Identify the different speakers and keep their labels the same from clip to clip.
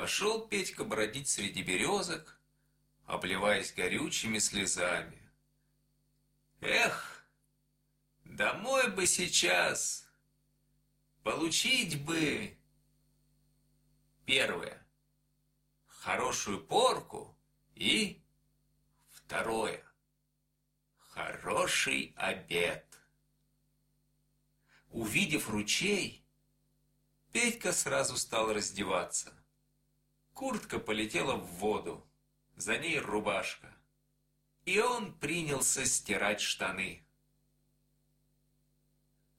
Speaker 1: Пошел Петька бродить среди березок, обливаясь горючими слезами. Эх, домой бы сейчас, получить бы... Первое. Хорошую порку и... Второе. Хороший обед. Увидев ручей, Петька сразу стал раздеваться. Куртка полетела в воду, за ней рубашка. И он принялся стирать штаны.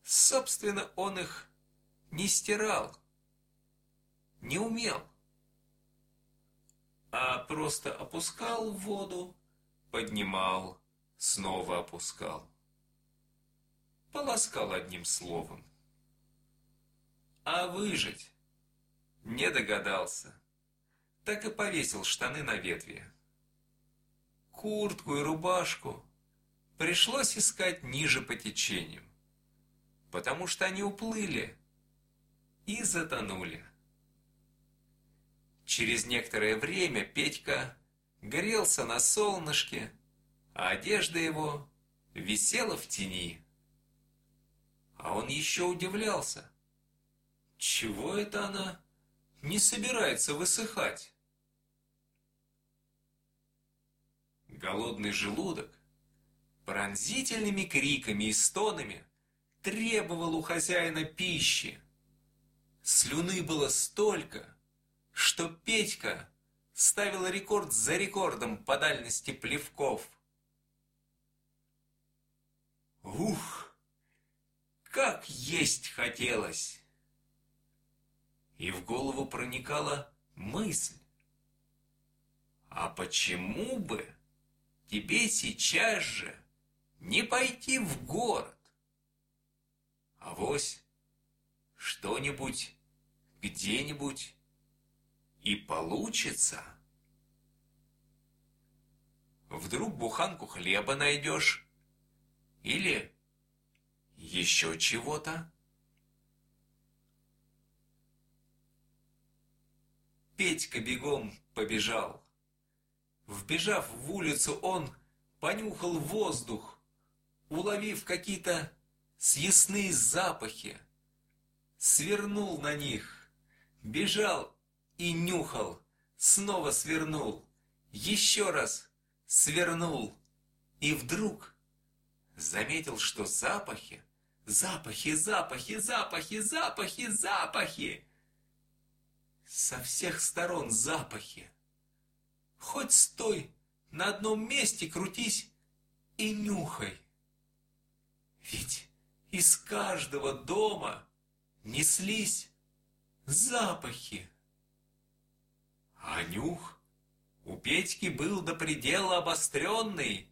Speaker 1: Собственно, он их не стирал, не умел, а просто опускал в воду, поднимал, снова опускал. Полоскал одним словом. А выжить не догадался. Так и повесил штаны на ветви. Куртку и рубашку пришлось искать ниже по течению, потому что они уплыли и затонули. Через некоторое время Петька грелся на солнышке, а одежда его висела в тени. А он еще удивлялся, чего это она не собирается высыхать? Голодный желудок пронзительными криками и стонами требовал у хозяина пищи. Слюны было столько, что Петька ставил рекорд за рекордом по дальности плевков. Ух, как есть хотелось! И в голову проникала мысль. А почему бы тебе сейчас же не пойти в город? А вось что-нибудь где-нибудь и получится. Вдруг буханку хлеба найдешь или еще чего-то. Петька бегом побежал. Вбежав в улицу, он понюхал воздух, уловив какие-то съестные запахи, свернул на них, бежал и нюхал, снова свернул, еще раз свернул, и вдруг заметил, что запахи, запахи, запахи, запахи, запахи, запахи, со всех сторон запахи. Хоть стой на одном месте, крутись и нюхай. Ведь из каждого дома неслись запахи. А нюх у Петьки был до предела обостренный.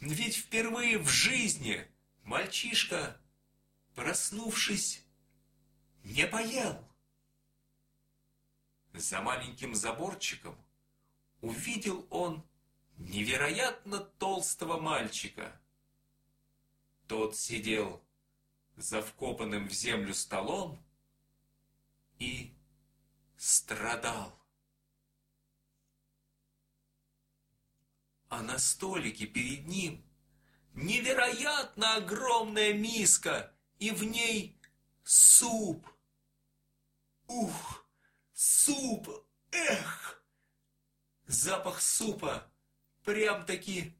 Speaker 1: Ведь впервые в жизни мальчишка, проснувшись, не поел. За маленьким заборчиком увидел он невероятно толстого мальчика. Тот сидел за вкопанным в землю столом и страдал. А на столике перед ним невероятно огромная миска, и в ней суп. Ух! Суп! Эх! Запах супа прям-таки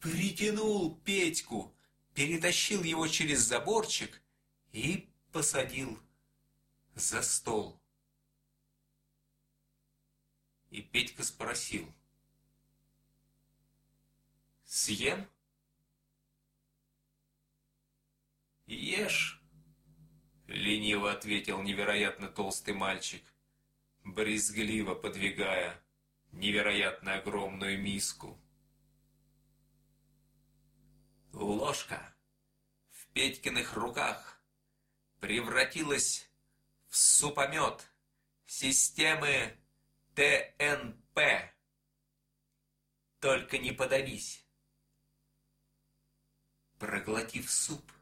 Speaker 1: притянул Петьку, перетащил его через заборчик и посадил за стол. И Петька спросил. «Съем?» «Ешь», — лениво ответил невероятно толстый мальчик брезгливо подвигая невероятно огромную миску. Ложка в Петькиных руках превратилась в супомет системы ТНП. Только не подавись. Проглотив суп,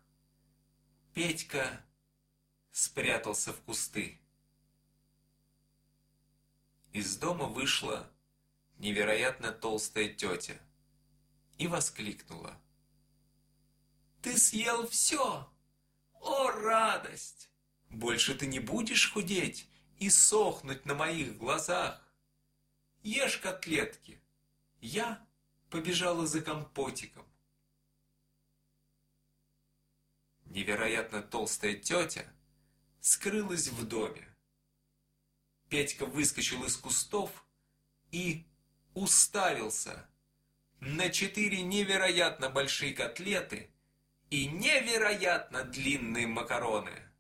Speaker 1: Петька спрятался в кусты. из дома вышла невероятно толстая тетя и воскликнула. «Ты съел все! О, радость! Больше ты не будешь худеть и сохнуть на моих глазах! Ешь котлетки!» Я побежала за компотиком. Невероятно толстая тетя скрылась в доме. Петька выскочил из кустов и уставился на четыре невероятно большие котлеты и невероятно длинные макароны.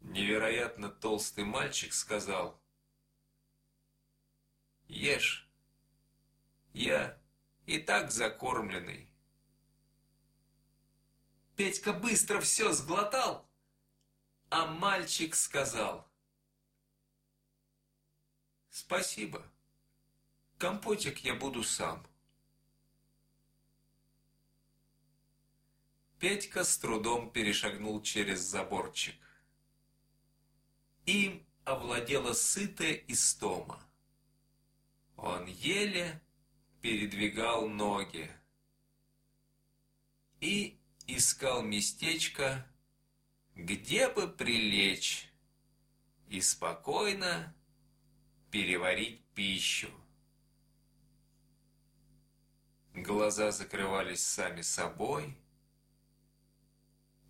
Speaker 1: Невероятно толстый мальчик сказал, «Ешь, я и так закормленный». Петька быстро все сглотал, а мальчик сказал, Спасибо. Компотик я буду сам. Петька с трудом перешагнул через заборчик. Им овладела сытая истома. Он еле передвигал ноги и искал местечко, где бы прилечь и спокойно переварить пищу. Глаза закрывались сами собой.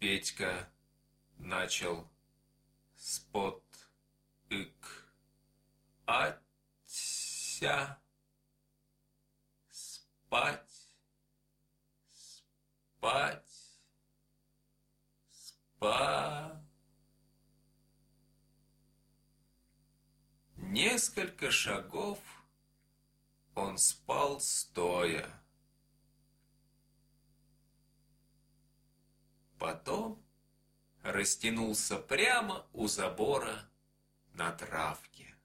Speaker 1: Петька начал спот ик ася спать! Спать! Спать Несколько шагов он спал стоя. Потом растянулся прямо у забора на травке.